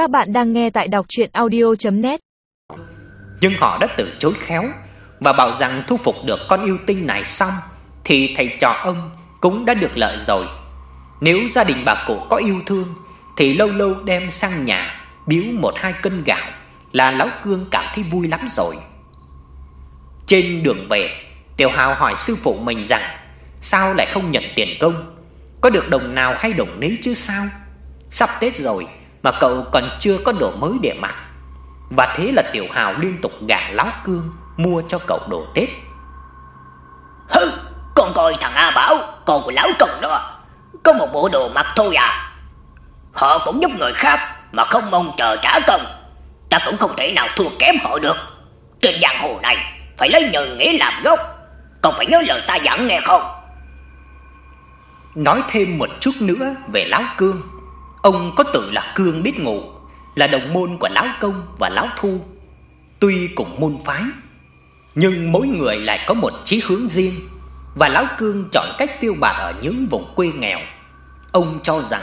Các bạn đang nghe tại đọc chuyện audio.net Nhưng họ đã từ chối khéo Và bảo rằng thu phục được con yêu tinh này xong Thì thầy trò ông cũng đã được lợi rồi. Nếu gia đình bà cụ có yêu thương Thì lâu lâu đem sang nhà Biếu một hai cân gạo Là Lão Cương cảm thấy vui lắm rồi. Trên đường về, Tiểu Hào hỏi sư phụ mình rằng, Sao lại không nhận tiền công? Có được đồng nào hay đồng nấy chứ sao? Sắp Tết rồi mà cậu còn chưa có đồ mới để mặc Và thế là Tiểu Hào liên tục gạ Lão Cương Mua cho cậu đồ Tết Hừ, con coi thằng A Bảo, con của lão công đó, có một bộ đồ mặc thôi à. Họ cũng giúp người khác mà không mong chờ trả công. Ta cũng không thể nào thua kém họ được. Trên giang hồ này phải lấy nhân nghĩa làm gốc. Còn phải nhớ lời ta dặn nghe không? Nói thêm một chút nữa về Lão Cương Ông có tự là Cương biết ngủ Là đồng môn của Lão Công và Lão Thu. Tuy cùng môn phái, Nhưng mỗi người lại có một chí hướng riêng, Và Lão Cương chọn cách phiêu bạt ở những vùng quê nghèo. Ông cho rằng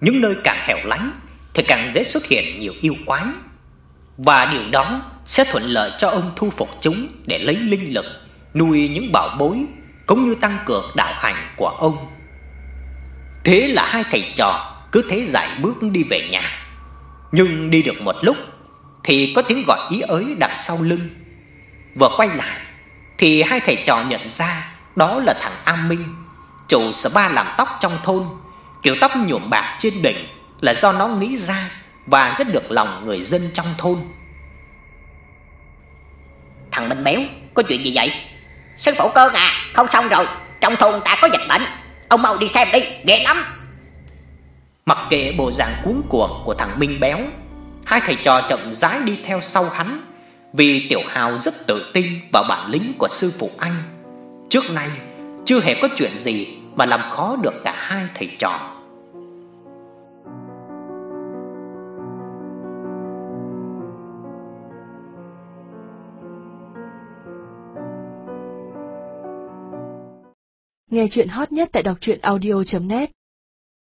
những nơi càng hẻo lánh Thì càng dễ xuất hiện nhiều yêu quái, Và điều đó sẽ thuận lợi cho ông thu phục chúng Để lấy linh lực, Nuôi những bảo bối, Cũng như tăng cường đạo hành của ông. Thế là hai thầy trò cứ thế giải bước đi về nhà. Nhưng đi được một lúc thì có tiếng gọi ý ới đằng sau lưng. Vừa quay lại thì hai thầy trò nhận ra đó là thằng A Minh, chủ spa làm tóc trong thôn. Kiểu tóc nhuộm bạc trên đỉnh là do nó nghĩ ra và rất được lòng người dân trong thôn. Thằng Minh Béo, có chuyện gì vậy? Sư phụ cơ à, không xong rồi, trong thôn ta có dịch bệnh. Ông mau đi xem đi, ghê lắm. Mặc kệ bộ dạng cuống cuồng của thằng Minh béo, hai thầy trò chậm rãi đi theo sau hắn, vì Tiểu Hào rất tự tin vào bản lĩnh của sư phụ anh. Trước nay chưa hề có chuyện gì mà làm khó được cả hai thầy trò. Nghe chuyện hot nhất tại đọc truyện audio.net